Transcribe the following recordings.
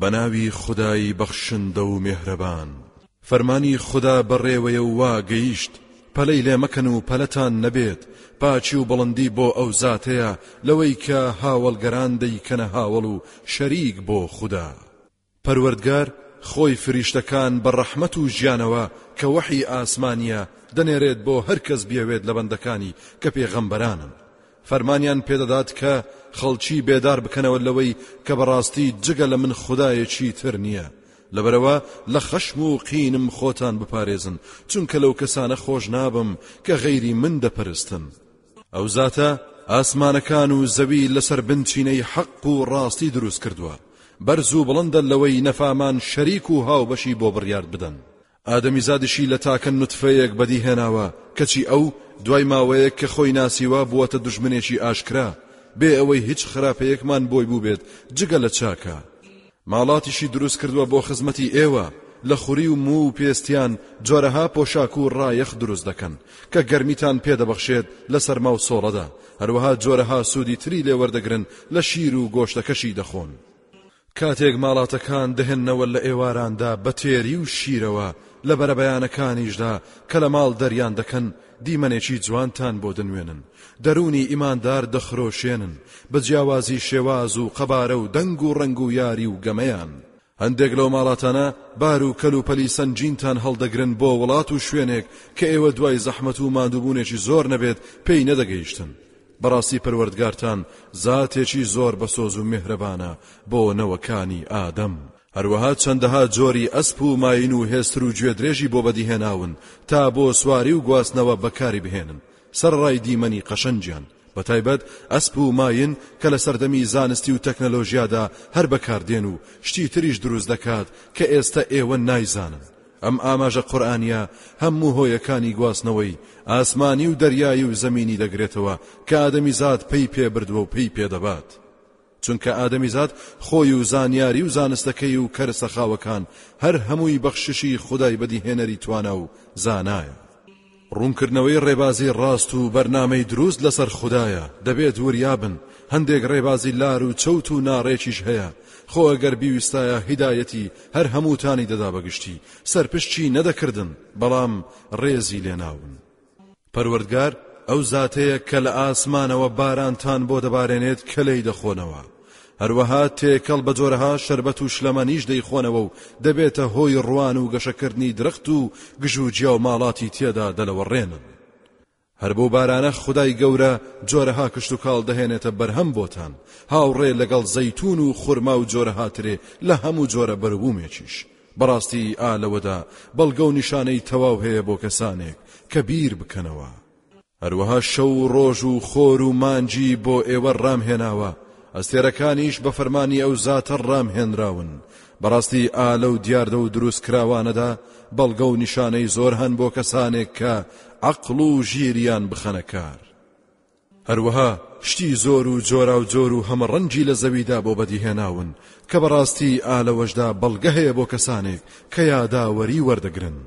بەناوی خودای بەخشندە و مێهرەبان. فەرمانی خودا بەڕێوەیە و وا گەیشت پەلەی لێ مەکەن و پەلەتان نەبێت پاچی و بڵندی بۆ ئەو زاتەیە لەوەی کە هاوەڵگەران دەیکەنە هاوەڵ و شەریک بۆ خودا پەروەردگار خۆی فریشتەکان بە ڕەحمەت و ژیانەوە کە وەحی ئاسمانیە دەنێرێت بۆ هەر کەس بیەوێت لە بەندەکانی کە پێغەمبەرانن فەرمانیان پێدەدات کە خەڵکی بێدار بکەنەوە لەوەی کە بەڕاستی جگە لە من خودایەکی تر نییە لەبەرەوە لە خەشم و قینم خۆتان بپارێزن چونکە لەو کەسانە خۆش نابم کە غەیری من دەپەرستن ئەو زاتە ئاسمانەکان و زەوی لەسەر بنچینەی حەق و ڕاستی دروست کردووە بەرز و بڵندە لەوەی نەفامان شەریک و هاوبەشی بۆ بڕیارد بدەن ئادەمیزادیشی لە تاکە نوتفەیەک بەدی هێناوە، کەچی ئەو دوای ماوەیەک کە خۆی ناسیوە بووەتە دوژمنێکی ئاشکرا، بێ ئەوەی هیچ خراپەیەکمان بۆی بووبێت جگە لە چاکە. ماڵاتیشی دروست کردووە بۆ خزمەتی ئێوە، لە خوری و موو و پێستیان جۆرەها پۆشاک و ڕایەخ دروست دەکەن، کە گەرمیتان پێ دەبەخشێت لە سەرما و سۆڵەدا، هەروەها جۆرەها سوودی تری لێ وەردەگرن، لە شیر و گۆشتەکەشی دەخۆن. کاتێک ماڵاتەکان دەهێننەوە لە ئێواراندا بە تێری و شیرەوە لە بەرەبەیانەکانیشدا کە لە ماڵ دەریان دەکەن دیمەنێکی جوانتان بۆ دەنوێنن دەروونی ئیماندار دەخرۆشێنن بە جیاوازی شێواز و قەبارە و دەنگ و ڕەنگ و یاری و گەمەیان هەندێک لەو ماڵاتانە بار و کەل و پەلی سەنگینتان هەڵدەگرن بۆ وڵات و شوێنێک کە ئێوە دوای زەحمەت و ماندووبوونێکی زۆر نەبێت پێی نەدەگەیشتن بەڕاستی پەروەردگارتان زاتێکی زۆر بەسۆز و میهرەبانە بۆ نەوەکانی ئادەم. هەروەها چەندەها جۆری ئەسپ و ماین و هێستر و گوێدرێژی بۆ بەدیهێناون تا بۆ سواری و گواستنەوە بەکاری بهێنن سەرەڕای دیمەنی قەشەنگیان، بەتایبەت ئەسپ و ماین کە لە سەردەمی زانستی و تەکنەلۆژیادا هەر بەکاردێن و شتی تریش دروست دەکات کە ئێستە ئێوە نایزانن. ئەم ئاماژە قورئانییە هەموو هۆیەکانی گواستنەوەی ئاسمانی و دەریایی و زەمینی دەگرێتەوە کە ئادەمیزاد پەی پێ بردووە و پێی پێ دەبات. چونکە ئادەمیزاد خۆی و زانیاری و زانستەکەی و کەرە سەخاوەکان هەر هەمووی بەخششی خودای بەدیهێنەری توانا و زانایە. ڕوونکردنەوەی ڕێبازی ڕاست و بەرنامەی دروست لەسەر خودایە، دەبێت وریا بن، هەندێک ڕێبازی لار و چەوت و ناڕێکیش هەیە، خۆ گەر بیویستایە هیدایەتی هەر هەمووتانی دەدا بەگشتی سەرپشکی نەدەکردن، بەڵام ڕێزی لێناون. پەروەردگار ئەو زاتەیە کە لە ئاسمانەوە بارانتان بۆ دەبارێنێت کە لێی دەخۆنەوە. هەروەها تێکەڵ بە جۆرەها شەربەت و شلەمەنیش دەیخۆنەوە و دەبێتە هۆی ڕوان و گەشەکردنی درەخت و گژوجیا و ماڵاتی تێدا دەلەوەڕێنن هەر بۆ بارانە خدای گەورە جۆرەها کشت و کاڵ دەهێنێتە بەرهەم بۆتان هاوڕێ لەگەڵ زەیتون و خورما و جۆرەها ترێ لە هەموو جۆرە بەروومێکیش بەڕاستی ئالەوەدا بەڵگە و نیشانەی تەواو هەیە بۆ کەسانێک کە بیر بکەنەوە هەروەها شەو و ڕۆژ و خۆر و مانگی بۆ ئێوە ڕامهێناوە، ئەستێرەکانیش بە فەرمانی ئەو زاتە ڕامهێنراون، بەڕاستی ئا لەو دیاردە و دروستکراوانەدا بەڵگە و نیشانەی زۆر هەن بۆ کەسانێک کە عەقڵ و ژیریان بخەنە کار. هەروەها شتی زۆر و جۆراوجۆر و هەمەڕەنگی لە زەویدا بۆ بەدیهێناون، کە بەڕاستی ئا لەوەشدا بەڵگە هەیە بۆ کەسانێک کە یاداوەری وەردەگرن.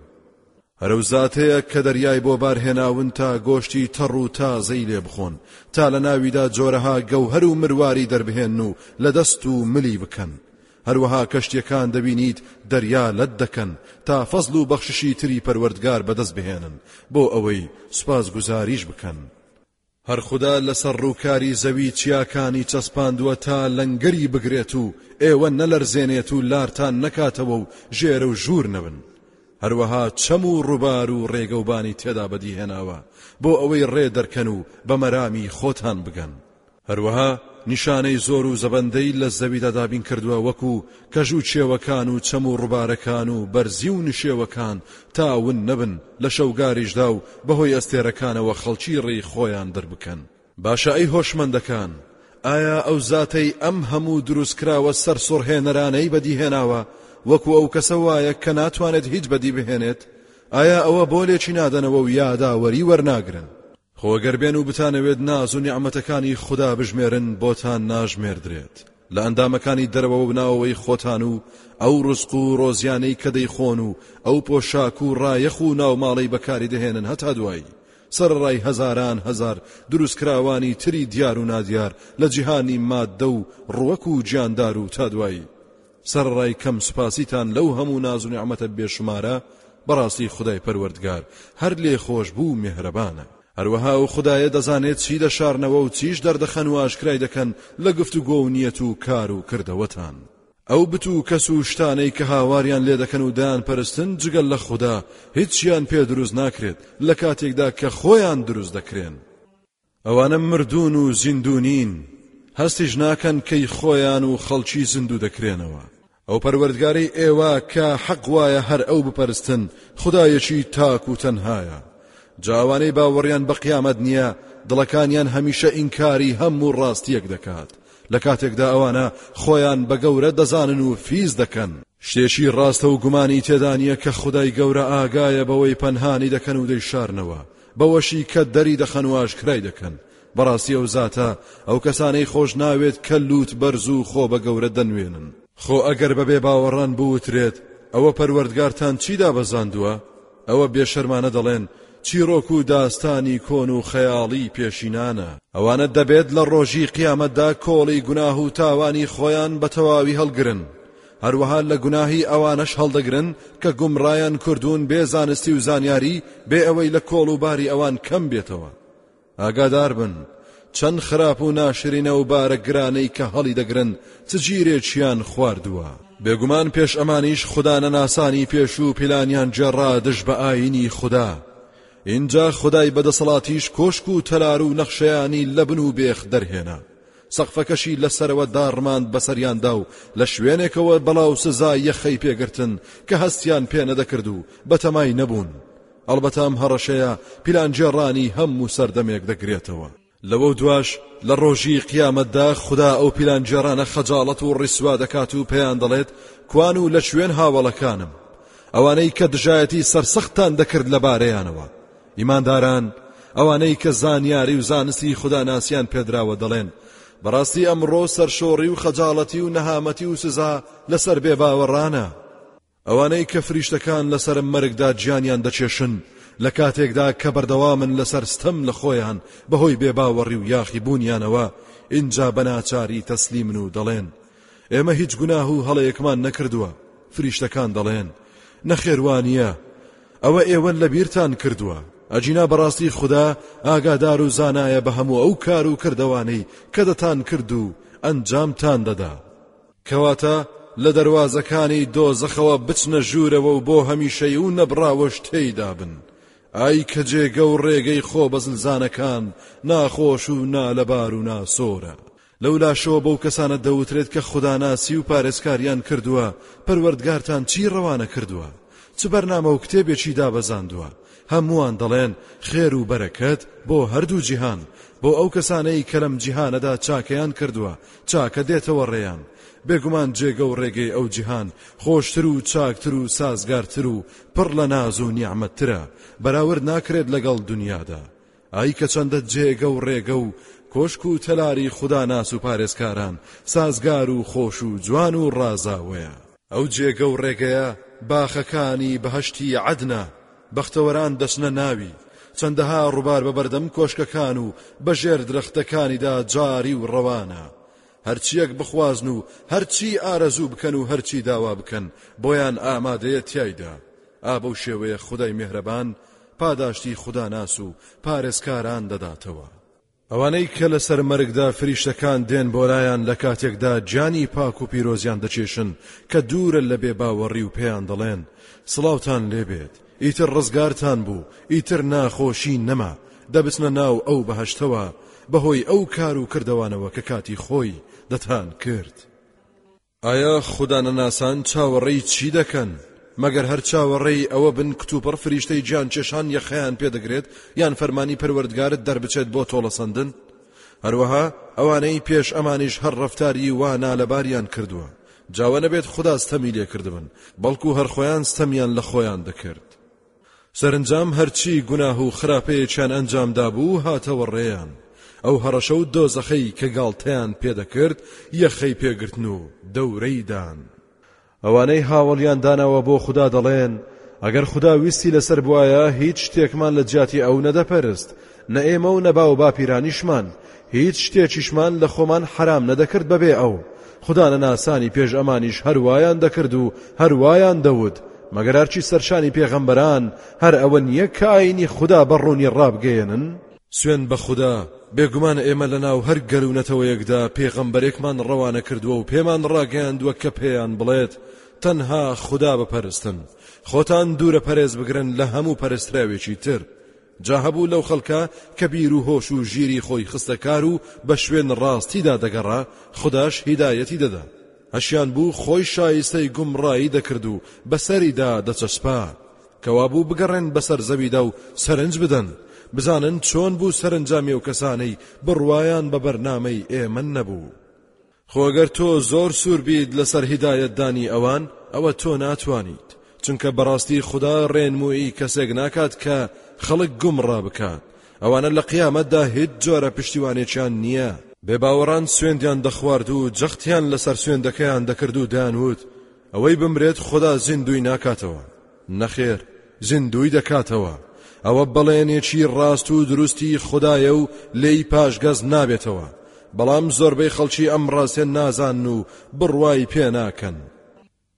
هەرە و زاتەیەک کە دەریای بۆ بار هێناون تا گۆشتی تەڕ و تازەی لێ بخۆن تا لە ناویدا جۆرەها گەوهەر و مرواری دەربهێنن و لە دەست و ملی بکەن هەروەها کەشتیەکان دەبینیت دەریا لەت دەکەن تا فەزل و بەخششی تری پەروەردگار بەدەست بهێنن بۆ ئەوەی سوپاس گوزاریش بکەن هەر خودا لەسەر ڕووکاری زەوی چیاکانی چەسپاندووە تا لەنگەری بگرێت و ئێوە نەلەرزێنێت و لارتان نەکاتەوە و ژێرە و ژوور نەبن. هەروەها چەم و ڕووبار و ڕێگەوبانی تێدا بەدی هێناوە بۆ ئەوەی ڕێ دەرکەن و بە مەرامی خۆتان بگەن. هەروەها نیشانەی زۆر و زەبەندەی لە زەویدا دابین کردووە وەکوو کەژ و چێوەکان و چەم و ڕوبارەکان و بەرزی و نشێوەکان تا ون نەبن لە شەوگاریشدا و بەهۆی ئەستێرەکانەوە خەڵکی ڕێی خۆیان دەربکەن. باشە ئەی هۆشمەندەکان، ئایا ئەو زاتەی ئەم هەموو دروستکراوە سەرسوڕهێنەرانەی بەدیهێناوە وەکو ئەو کەسە وایە کە ناتوانێت هیچ بەدیبهێنێت؟ ئایا ئەوە بۆ لێکینادەنەوە و یاداوەری وەرناگرن؟ خۆ گەر بێن و بتانەوێت ناز و نیعمەتەکانی خودا بژمێرن بۆتان ناژمێردرێت لە ئەندامەکانی دەرەوە و ناوەوەی خۆتان و ئەو ڕزق و ڕۆزیانەی کە دەیخۆن و ئەو پۆشاک و ڕایەخ و ناوماڵەی بەکاری دەهێنن هەتا دوایی سەرڕای هەزاران هەزار دروستکراوانی تری دیار و نادیار لە جیهانی ماددە و ڕوەک و گیاندار و تا دوایی سەرەڕای کەم سوپاسیتان لەو هەموو ناز و نیعمەتە بێ شومارە، بەڕاستی خودای پەروەردگار هەر لێخۆشبوو و میهرەبانە. هەروەها ئەو خودایە دەزانێت چی دەشارنەوە و چیش دەردەخەن و ئاشکرای دەکەن لە گفتوگۆ و نیەت و کار و کردەوەتان. ئەو بت و کەس و شتانەی کە هاواریان لێ دەکەن و دەیانپەرستن جگە لە خودا، هیچیان پێ دروست ناکرێت، لە کاتێکدا کە خۆیان دروست دەکرێن. ئەوانە مردوون و زیندوو نین، هەستیش ناکەن کەی خۆیان و خەڵکی زیندوو دەکرێنەوە. ئەو پەروەردگارەی ئێوە کە حەق وایە هەر ئەو بپەرستن، خودایەکی تاک و تەنهایە. جا ئەوانەی باوەڕیان بە قیامەت نییە، دڵەکانیان هەمیشە ئینکاری هەموو ڕاستییەک دەکات، لە کاتێکدا ئەوانە خۆیان بە گەورە دەزانن و فیز دەکەن. شتێکی ڕاستە و گومانی تێدا نییە کە خودای گەورە ئاگایە بەوەی پەنهانی دەکەن و دەیشارنەوە، بەوەشی کە دەری دەخەن و ئاشکرای دەکەن، بەڕاستی ئەو زاتە ئەو کەسانەی خۆش ناوێت کە لووت بەرز و خۆ بە گەورە دەنوێنن. خۆ ئەگەر بە بێباوەڕان بوترێت، ئەوە پەروەردگارتان چی دابەزاندووە؟ ئەوە بێشەرمانە دەڵێن، چیڕۆک و داستانی کۆن و خەیاڵیی پێشینانە. ئەوانە دەبێت لە ڕۆژی قیامەتدا کۆڵی گوناه و تاوانی خۆیان بە تەواوی هەڵگرن، هەروەها لە گوناهی ئەوانەش هەڵدەگرن کە گومڕایان کردوون بێ زانستی و زانیاری بێ ئەوەی لە کۆڵ و باری ئەوان کەم بێتەوە ئاگادار بن چەند خراپ و ناشرینە و بارە گرانەی کە هەڵی دەگرن چ جیرێکیان خواردووە بێگومان پێش ئەمانیش خدا نەناسانی پێشوو پیلانیان جێڕا دژ بە ئاینی خدا اینجا خدای بەدەسەڵاتیش کۆشک و تەلار و نەخشەیانی لە بن و بێخ دەرهێنا سەقفەکەشی لە سەرەوە داڕماند بەسەریاندا و لە شوێنێکەوە بەڵا و سزا یەخەی پێگرتن کە هەستیان پێ نەدەکرد و بەتەمای نەبوون ئەڵبەتە ئەم هەڕەشەیە پیلانگێڕانی هەموو سەردەمێک دەگرێتەوە لەوە دواش لە ڕۆژی قیامەتدا خدا ئەو پیلانگێڕانە خەجاڵەت و ڕیسوا دەکات و پێیان دەڵێت کوان و لە شوێن هاوەڵەکانم ئەوانەی کە دژایەتی سەرسەختان دەکرد لەبارەیانەوە ئیمانداران، ئەوانەی کە زانیاری و زانستی خوداناسیان پێدراوە دەڵێن، بەڕاستی ئەمڕۆ سەرشۆڕی و خەجاڵەتی و نەهامەتی و سزا لەسەر بێباوەڕانە. ئەوانەی کە فریشتەکان لەسەر مەرگدا گیانیان دەکێشن لە کاتێکدا کە بەردەوامن لەسەر ستەم لە خۆیان بەهۆی بێباوەڕی و یاخیبوونیانەوە، ئینجا بەناچاری تەسلیمن و دەڵێن، ئێمە هیچ گوناه و هەڵەیەکمان نەکردووە، فریشتەکان دەڵێن، نەخێر وانییە، ئەوە ئێوەن لەبیرتان کردووە، ئەگینا بەڕاستی خودا ئاگادار و زانایە بە هەموو ئەو کار و کردەوانەی کە دەتانکرد و ئەنجامتان دەدا. کەواتە لە دەروازەکانی دۆزەخەوە بچنە ژوورەوە و بۆ هەمیشەی و نەبڕاوەش تێیدا بن، ئای کە جێگە و ڕێگەی خۆبەزلزانەکان ناخۆش و نالەبار و ناسۆرە. لەو لاشەوە بەو کەسانە دەوترێت کە خوداناسی و پارێزکاریان کردووە، پەروەردگارتان چی ڕەوانە کردووە؟ چ بەرنامە و کتێبێکی دابەزاندووە؟ هەمووان دەڵێن، خێر و بەرەکەت بۆ هەردوو جیهان، بۆ ئەو کەسانەی کە لەم جیهانەدا چاکەیان کردووە، چاکە دێتەوە ڕێیان. بێگومان جێگە و ڕێگەی ئەو جیهان خۆشتر و چاکتر و سازگارتر و پڕ لە ناز و نیعمەتترە، بەراورد ناکرێت لەگەڵ دونیادا. ئای کە چەندە جێگە و ڕێگە و کۆشک و تەلاری خوداناس و پارێزکاران سازگار و خۆش و جوان و ڕازاوەیە! ئەو جێگە و ڕێگەیە باخەکانی بەهەشتی عەدنە، بەختەوەران دەچنە ناوی، چەندەها ڕوبار بە بەردەم کۆشکەکان و بەژێر درەختەکانیدا جاری و ڕەوانە، هەرچییەک بخوازن و هەرچیی ئارەزوو بکەن و هەرچی داوا بکەن بۆیان ئامادەیە تیایدا، ئا بەو شێوەیە خودای میهرەبان پاداشتی خوداناس و پارێزکاران دەداتەوە. ئەوانەی کە لەسەر مەرگدا فریشتەکان دێن بۆ لایان لە کاتێکدا گیانی پاک و پیرۆزیان دەکێشن کە دوورە لە بێ باوەڕی و پێیان دەڵێن، سڵاوتان لێبێت، ئیتر ڕزگارتان بوو، ئیتر ناخۆشی نەما، دەبچنە ناو ئەو بەهەشتەوە بەهۆی ئەو کار و کردەوانەوە کە کاتی خۆی دەتانکرد. ئایا خودانەناسان چاوەڕێی چی دەکەن؟ مەگەر هەر چاوەڕێی ئەوە بن کتوپڕ فریشتەی گیانکێشان یەخەیان پێ دەگرێت یان فەرمانی پەروەردگارت دەربچێت بۆ تۆڵەسەندن؟ هەروەها ئەوانەی پێش ئەمانیش هەر ڕەفتاری وا نالەباریان کردووە جاوە نەبێت خودا ستەمی لێکردبن بەڵکو هەر خۆیان ستەمیان لە خۆیان دەکرد سەرنجام هەرچی گوناه و خراپەیەکیان ئەنجام دابوو هاتەوە ڕێیان ئەو هەڕەشە و دۆزەخەی کە گاڵتەیان پێدەکرد یەخەی پێگرتن و دەورەی دان ئەوانەی هاوەڵیان داناوە بۆ خودا دەڵێن، ئەگەر خودا ویستی لەسەر بوایە هیچ شتێکمان لە جیاتی ئەو نەدەپەرست، نە ئێمە و نە باوباپیرانیشمان، هیچ شتێکیشمان لە خۆمان حەرام نەدەکرد بەبێ ئەو، خودا نەناسانی پێش ئەمانیش هەر وایان دەکرد و هەر وایان دەوت، مەگەر ئەرکی سەرشانی پێغەمبەران هەر ئەوە نییە کە ئایینی خودا بە ڕوونی ڕابگەیەنن؟ سوێن بە خودا، بێگومان ئێمە لەناو هەر گەل و نەتەوەیەکدا پێغەمبەرێکمان ڕەوانە کردووە و پێمان ڕاگەیاندووە کە پێیان بڵێت، تەنها خودا بپەرستن، خۆتان دوورە پەرێز بگرن لە هەموو پەرستراوێکی تر. جا هەبوو لەو خەڵکە کە بیر و هۆش و ژیری خۆی خستە کار و بە شوێن ڕاستیدا دەگەڕا، خوداش هیدایەتی دەدا. ئەشیان بوو خۆی شایستەی گومڕایی دەکرد و بەسەریدا دەچەسپا. کەوابوو بگەڕێن بەسەر زەویدا و سەرنج بدەن بزانن چۆن بوو سەرنجامی ئەو کەسانەی بڕوایان بە بەرنامەی ئێمە نەبوو. خۆ گەر تۆ زۆر سوور بیت لەسەر هیدایەت دانی ئەوان ئەوە تۆ ناتوانیت چونکە بەڕاستی خودا ڕێنموویی کەسێک ناکات کە خەڵک گومڕا بکات ئەوانە لە قیامەتدا هیچ جۆرە پشتیوانێکیان نییە. بێباوەڕان سوێندیان دەخوارد و جەختیان لەسەر سوێندەکەیان دەکرد و دەیانوت ئەوەی بمرێت خودا زیندووی ناکاتەوە نەخێر زیندووی دەکاتەوە ئەوە بەڵێنێکی ڕاست و دروستی خدایە و لێی پاشگەز نابێتەوە بەڵام زۆربەی خەڵکی ئەم ڕاستێن نازان و بڕوای پێ ناکەن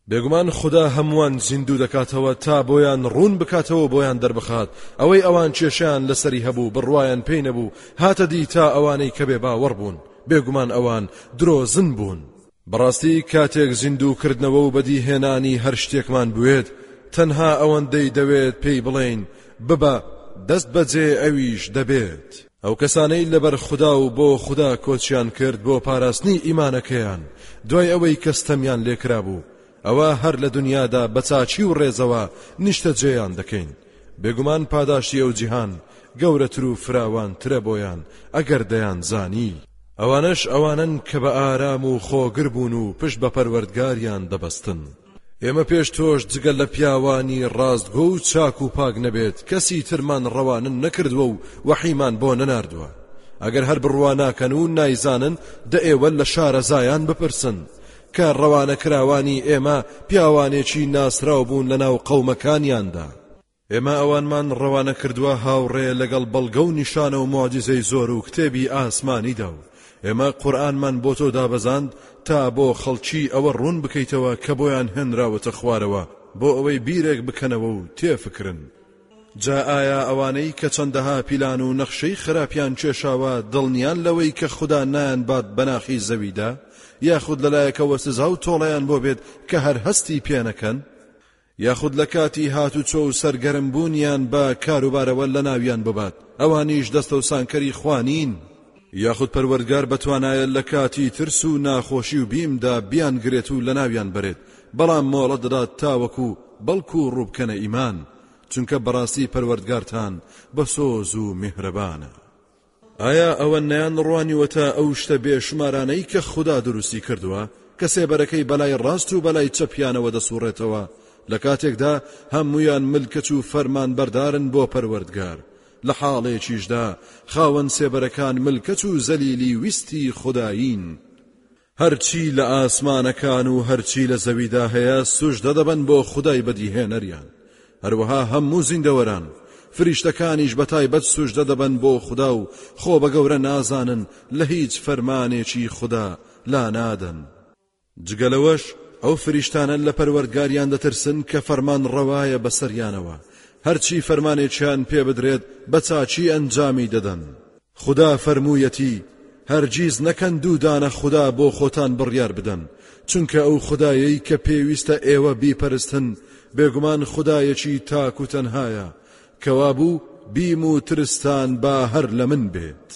بێگومان خدا هەمووان زیندوو دەکاتەوە تا بۆیان ڕوون بکاتەوە بۆیان دەربخات ئەوەی ئەوان کێشیان لەسەری هەبوو بڕواان پێی نەبوو هاتە دی تا ئەوانەی کە بێ باوەڕ بوون بێگومان ئەوان درۆزن بوون. بەڕاستی کاتێک زیندوو کردنەوە و بەدی هێنانی هەر شتێکمان بوێت تەنها ئەوەندەی دەوێت پێی بڵێین ببە دەست بەجێ ئەویش دەبێت. ئەو کەسانەی لەبەر خودا و بۆ خودا کۆچیان کرد بۆ پاراستنی ئیمانەکەیان دوای ئەوەی کە ستەمیان لێکرابوو ئەوا هەر لە دونیادا بە چاکی و ڕێزەوە نیشتەجێیان دەکەین، بێگومان پاداشتی ئەو جیهان گەورەتر و فراوانترە بۆیان ئەگەر دەیانزانی. ئەوانەش ئەوانەن کە بە ئارام و خۆگر بوون و پشت بە پەروەردگاریان دەبەستن. ئێمە پێش تۆش جگە لە پیاوانی ڕاستگۆ و چاک و پاک نەبێت کەسی ترمان ڕەوانە نەکردووە و وەحیمان بۆ نەناردووە. ئەگەر هەر بڕوا ناکەن و نایزانن دە ئێوە لە شارەزایان بپرسن، کە ڕەوانەکراوانی ئێمە پیاوانێکی ناسراو بوون لەناو قەومەکانیاندا. ئێمە ئەوانمان ڕەوانە کردووە هاوڕێ لەگەڵ بەڵگە و نیشانە و موعجیزەی زۆر و کتێبی ئاسمانیدا و ئێمە قورئانمان بۆ تۆ دابەزاند تا بۆ خەڵکی ئەوە ڕوون بکەیتەوە کە بۆیان هێنراوەتە خوارەوە بۆ ئەوەی بیرێک بکەنەوە و تێفکرن. جا ئایا ئەوانەی کە چەندەها پیلان و نەخشەی خراپیان کێشاوە دڵنیان لەوەی کە خودا نایانبات بە ناخی زەویدا یاخود لەلایەکەوە سزا و تۆڵەیان بۆ بێت کە هەر هەستی پێ نەکەن یاخود لە کاتی هاتوچۆ و سەرگەرم بوونیان بە کاروبارەوە لەناویان ببات ئەوانیش دەستەوسانکەری خوا نین یاخود پەروەردگار بەتوانایە لە کاتی ترس و ناخۆشی و بیمدا بیان گرێت و لەناویان بەرێت بەڵام مۆڵەت دەدات تاوەکو بەڵکو ڕووبکەنە ئیمان چونکە بەڕاستی پەروەردگارتان بە سۆز و میهرەبانە ئایا ئەوە نەیان ڕوانیوەتە ئەو شتە بێشمارانەی کە خودا دروستی کردووە کە سێبەرەکەی بەلای ڕاست و بەلای چەپیانەوە دەسوڕێتەوە لە کاتێکدا هەمویان ملکەچ و فەرمان بەردارن بۆ پەروەردگار لە حاڵێکیشدا خاوەن سێبەرەکان ملکەچ و زەلیلی ویستی خودایین. هەرچی لە ئاسمانەکان و هەرچی لە زەویدا هەیە سوژدە دەبەن بۆ خودای بەدیهێنەریان. هەروەها هەموو زیندەوەران، فریشتەکانیش بە تایبەت سوژدە دەبەن بۆ خودا و خۆ بە گەورە نازانن لە هیچ فەرمانێکی خودا لانادەن. جگە لەوەش ئەو فریشتانە لە پەروەردگاریان دەترسن کە فەرمان ڕەوایە بەسەریانەوە، هەرچی فەرمانێکیان پێ بدرێت بە چاکی ئەنجامی دەدەن، خودا فەرموویەتی، هەرگیز نەکەن دوو دانە خودا بۆ خۆتان بڕیار بدەن، چونکە ئەو خودایەی کە پێویستە ئێوە بیپەرستن بێگومان خودایەکی تاک و تەنهایە، کەوابوو بیم و ترستان با هەر لە من بێت.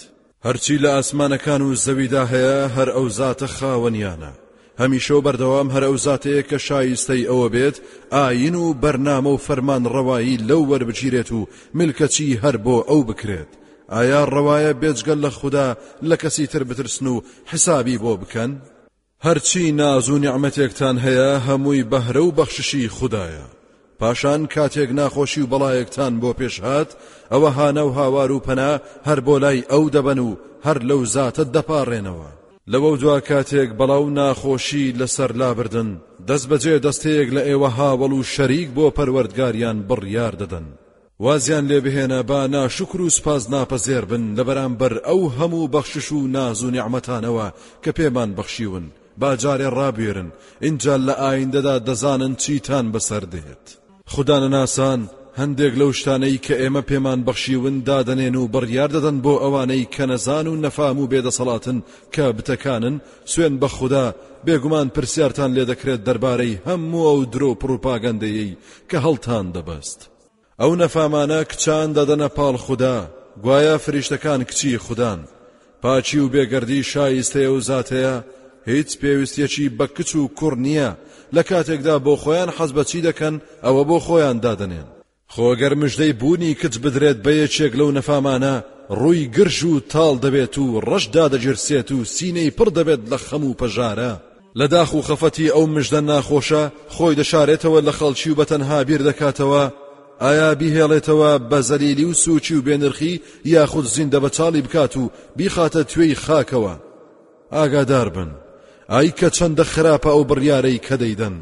هەرچی لە ئاسمانەکان و زەویدا هەیە هەر ئەو زاتە خاوەنیانە، هەمیشە و بەردەوام هەر ئەو زاتەیە کە شایستەی ئەوە بێت ئاین و بەرنامە و فەرمانڕەوایی لەو وەربگیرێت و ملکەچی هەر بۆ ئەو بکرێت، ئایا ڕەوایە بێجگە لە خودا لە کەسی تر بترسن و حسابی بۆ بکەن؟ هەرچی ناز و نیعمەتێکتان هەیە هەمووی بەهرە و بەخششی خودایە پاشان کاتێک ناخۆشی و بەڵایەکتان بۆ پێش هات ئەوە هانە و هاوار و پەنا هەر بۆ لای ئەو دەبەن و هەر لەو زاتە دەپاڕێنەوە لەوە دوا کاتێک بەڵا و ناخۆشی لەسەر لابردن دەست بەجێ دەستەیەک لە ئێوە هاوەڵ و شەریک بۆ پەروەردگاریان بڕیار دەدەن وازیان لێ بهێنە با ناشوکر و سوپاس ناپەزێر بن لە بەرامبەر ئەو هەموو بەخشش و ناز و نیعمەتانەوە کە پێمان بەخشیون با جارێ ڕابوێرن ئینجا لە ئایندەدا دەزانن چیتان بەسەر دێت خودانەناسان هەندێک لەو شتانەی کە ئێمە پێمان بەخشیون دادەنێن و بڕیار دەدەن بۆ ئەوانەی کە نەزان و نەفام و بێدەسەڵاتن کە بتەکانن سوێن بە خودا بێگومان پرسیارتان لێ دەکرێت دەربارەی هەموو ئەو درۆ پڕوپاگەندەیەی کە هەڵتان دەبەست ئەو نەفامانە کچان دەدەنە پاڵ خودا گوایە فریشتەکان کچی خودان پاچی و بێگەردی شایستەیە و زاتەیە هیچ پێویستیەکی بە کچ و کوڕ نییە لە کاتێکدا بۆ خۆیان حەز بەچی دەکەن ئەوە بۆ خۆیان دادەنێن خۆگەر مژدەی بوونی کچ بدرێت بە یەکێک لەو نەفامانە ڕووی گرژ و تاڵ دەبێت و ڕەش دادەگیرسێت و سینەی پڕ دەبێت لە خەم و پەژارە لە داخ و خەفەتی ئەو مژدە ناخۆشە خۆی دەشارێتەوە لە خەڵکی و بەتەنها بیر دەکاتەوە ئایا بیهێڵێتەوە بە زەلیلی و سووچی و بێنرخی یاخود زیندە بەتاڵی بکات و بیخاتە توێی خاکەوە ئاگادار بن ئای کە چەندە خراپە ئەو بڕیارەی کە دەیدەن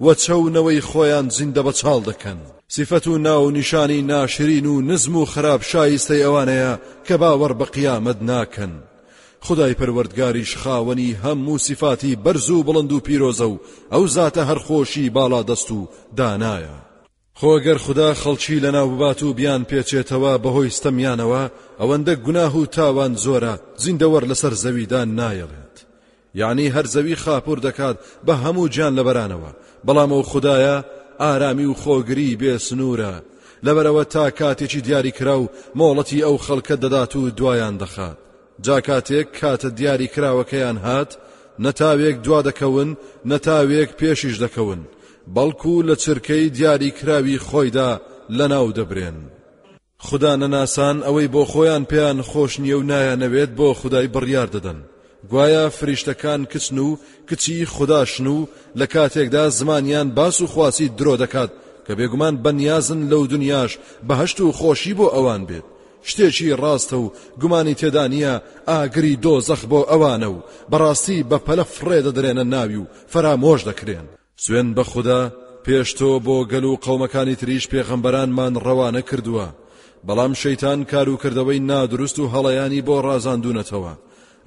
و چەونەوەی خۆیان زیندە بە چاڵ دەکەن سفەت و ناو نیشانی ناشرین و نزم و خراپ شایستەی ئەوانەیە کە باوەڕ بە قیامەت ناکەن خودای پەروەردگاریش خاوەنی هەموو سیفاتی بەرز و بڵند و پیرۆزە و ئەو زاتە هەر خۆشی باڵا دەست و دانایە. خۆ گەر خودا خەڵکی لەناو ببات و بیان پێچێتەوە بەهۆی ستەمیانەوە ئەوەندە گوناه و تاوان زۆرە زیندەوەر لەسەر زەویدا نایەڵێت یەعنی هەر زەوی خاپور دەکات بە هەموو گیانلەبەرانەوە، بەڵام ئەو خودایە ئارامی و خۆگریی بێ سنوورە، لەبەرئەوە تا کاتێکی دیاریکراو مۆڵەتی ئەو خەڵکە دەدات و دوایان دەخات، جا کاتێک کاتە دیاریکراوەکەیان هات، نە تاوێک دوادەکەون، نە تاوێک پێشیش دەکەون، بەڵکو لە چرکەی دیاریکراوی خۆیدا لەناودەبرێن. خودا نەناسان ئەوەی بۆ خۆیان پێیان خۆش نییە و نایانەوێت بۆ خودای بڕیار دەدەن گوایە فریشتەکان کچن و کچی خوداشن و لە کاتێکدا زمانیان باس و خواسی درۆ دەکات کە بێگومان بەنیازن لەو دنیاش بەهشت و خۆشی بۆ ئەوان بێت شتێکی ڕاستە و گومانی تێدانە ئاگری دۆزەخ بۆ ئەوانە و بەڕاستی بە پەلە فڕێ دەدرێنە ناوی و فەرامۆش دەکرێن سوێن بە خودا پێش تۆ بۆ گەل و قەومەکانی تریش پێغەمبەرانمان ڕەوانە کردووە، بەڵام شەیتان کار و کردەوەی نادروست و هەڵەیانی بۆ ڕازاندوونەتەوە،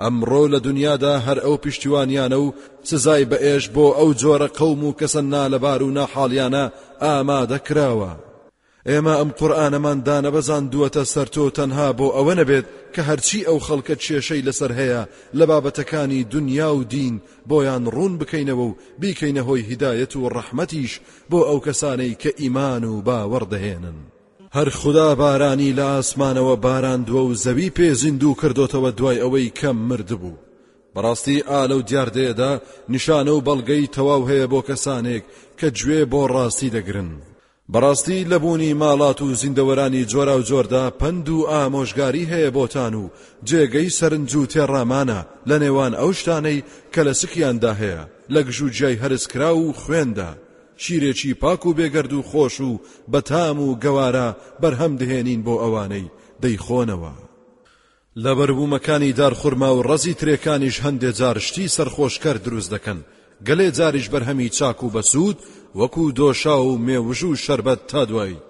ئەمڕۆ لە دونیادا هەر ئەو پشتیوانیانە و سزای بەئێش بۆ ئەو جۆرە قەوم و کەسە نالەبار و ناحاڵیانە ئامادە کراوە. ئێمە ئەم قورئانەمان دانەبەزاندووەتە سەر تۆ تەنها بۆ ئەوە نەبێت کە هەرچی ئەو خەڵکە کێشەی لەسەر هەیە لە بابەتەکانی دنیا و دین بۆیان ڕوون بکەینەوە و بیکەینە هۆی هیدایەت و ڕەحمەتیش بۆ ئەو کەسانەی کە ئیمان و باوەڕ دەهێنن. هەر خودا بارانی لە ئاسمانەوە باراندووە و زەوی پێ زیندوو کردۆتەوە دوای ئەوەی کە مردبوو. بەڕاستی ئا لەو دیاردەیەدا نیشانە و بەڵگەی تەواو هەیە بۆ کەسانێک کە گوێ بۆ ڕاستی دەگرن. بەڕاستی لە بوونی ماڵات و زیندەوەرانی جۆراوجۆردا پەند و ئامۆژگاری هەیە بۆتان و جێگەی سەرنج و تێڕامانە لە نێوان ئەو شتانەی کە لە سکیاندا هەیە لە گژوگیای هەرسکراو و خوێندا شیرێکی پاک و بێگەرد و خۆش و بەتام و گەوارا بەرهەم دهێنین بۆ ئەوانەی دەیخۆنەوە. لە بەروبوومەکانی دارخورما و ڕەزی ترێکانیش هەندێ جار شتی سەرخۆشکەر دروست دەکەن، گەلێ جاریش بەرهەمی چاک و بەسوود وەکوو دۆشاو و مێوژ و شەربەت تا دوایی.